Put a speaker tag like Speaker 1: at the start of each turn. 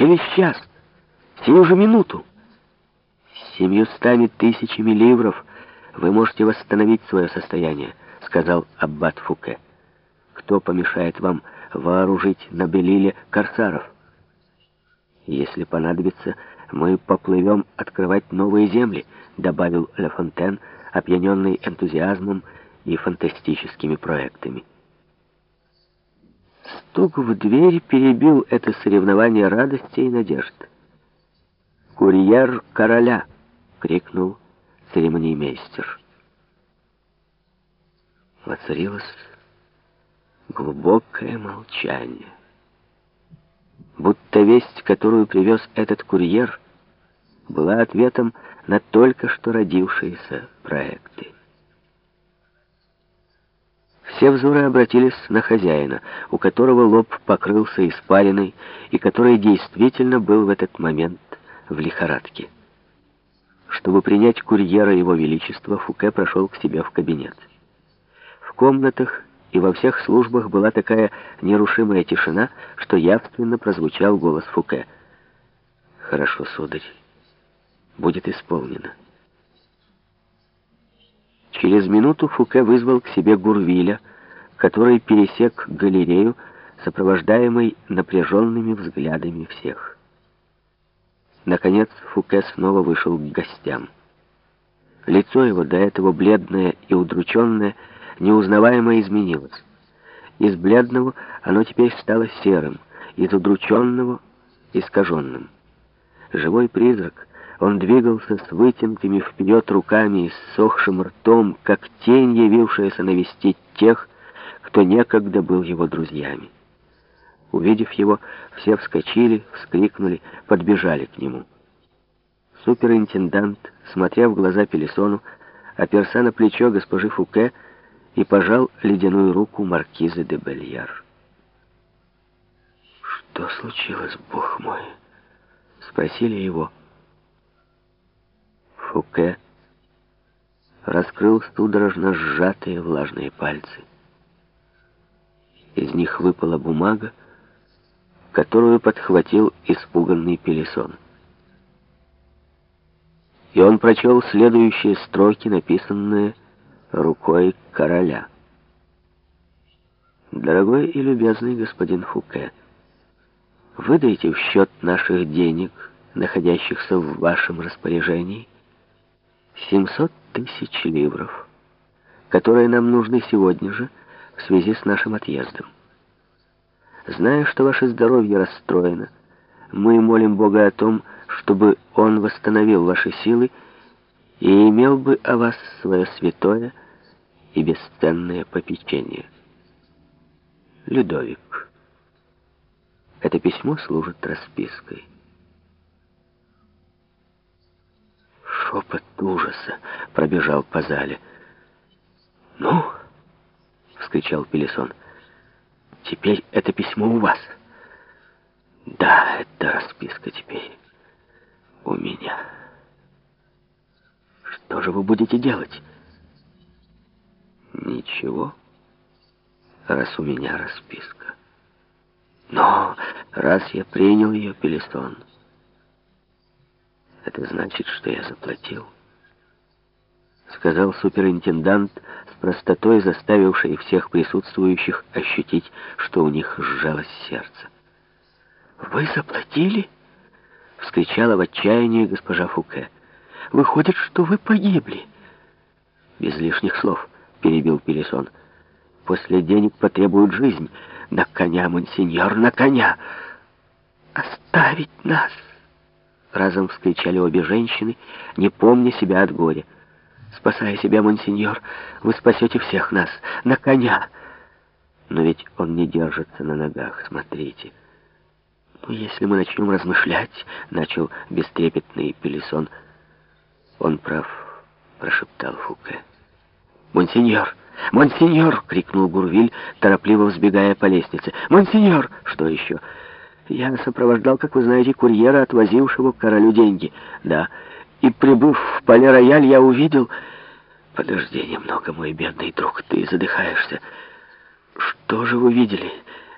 Speaker 1: Через час, сию же минуту. С семьюстами тысячами ливров вы можете восстановить свое состояние, сказал Аббат Фуке. Кто помешает вам вооружить на Белиле корсаров? Если понадобится, мы поплывем открывать новые земли, добавил Ле Фонтен, опьяненный энтузиазмом и фантастическими проектами. Стук в дверь перебил это соревнование радости и надежд. «Курьер короля!» — крикнул церемониймейстер. Воцарилось глубокое молчание. Будто весть, которую привез этот курьер, была ответом на только что родившиеся проекты. Все взоры обратились на хозяина, у которого лоб покрылся испариной и который действительно был в этот момент в лихорадке. Чтобы принять курьера Его Величества, Фуке прошел к себе в кабинет. В комнатах и во всех службах была такая нерушимая тишина, что явственно прозвучал голос Фуке. «Хорошо, сударь, будет исполнено». Через минуту Фуке вызвал к себе Гурвиля, который пересек галерею, сопровождаемый напряженными взглядами всех. Наконец Фуке снова вышел к гостям. Лицо его, до этого бледное и удрученное, неузнаваемо изменилось. Из бледного оно теперь стало серым, из удрученного — искаженным. Живой призрак, он двигался с вытянутыми вперед руками и ссохшим ртом, как тень, явившаяся навестить тех, кто некогда был его друзьями. Увидев его, все вскочили, вскрикнули, подбежали к нему. Суперинтендант, смотря в глаза Пелесону, оперся на плечо госпожи Фуке и пожал ледяную руку маркизы де Бельяр. «Что случилось, бог мой?» — спросили его. Фуке раскрыл судорожно сжатые влажные пальцы. Из них выпала бумага, которую подхватил испуганный Пелесон. И он прочел следующие строки, написанные рукой короля. «Дорогой и любезный господин Фуке, выдайте в счет наших денег, находящихся в вашем распоряжении, 700 тысяч ливров, которые нам нужны сегодня же, в связи с нашим отъездом. Зная, что ваше здоровье расстроено, мы молим Бога о том, чтобы Он восстановил ваши силы и имел бы о вас свое святое и бесценное попечение. Людовик. Это письмо служит распиской. Шепот ужаса пробежал по зале. «Ну?» вскричал Пелесон. «Теперь это письмо у вас». «Да, это расписка теперь у меня». «Что же вы будете делать?» «Ничего, раз у меня расписка. Но раз я принял ее, Пелесон, это значит, что я заплатил» сказал суперинтендант с простотой, заставившей всех присутствующих ощутить, что у них сжалось сердце. «Вы заплатили?» — вскричала в отчаянии госпожа Фуке. «Выходит, что вы погибли». «Без лишних слов», — перебил Пелесон. «После денег потребуют жизнь. На коня, монсеньор, на коня!» «Оставить нас!» Разом вскричали обе женщины, не помня себя от горя. Спасая себя, монсеньор, вы спасете всех нас. На коня. Но ведь он не держится на ногах, смотрите. Ну, если мы начнем размышлять, начал бестрепетный Пелесон. Он прав, прошептал Фуке. Монсеньор! «Монсеньор!» — крикнул Гурвиль, торопливо взбегая по лестнице. «Монсеньор!» «Что еще?» «Я сопровождал, как вы знаете, курьера, отвозившего королю деньги». «Да, и, прибыв в поле-рояль, я увидел... Подожди немного, мой бедный друг, ты задыхаешься. Что же вы видели?»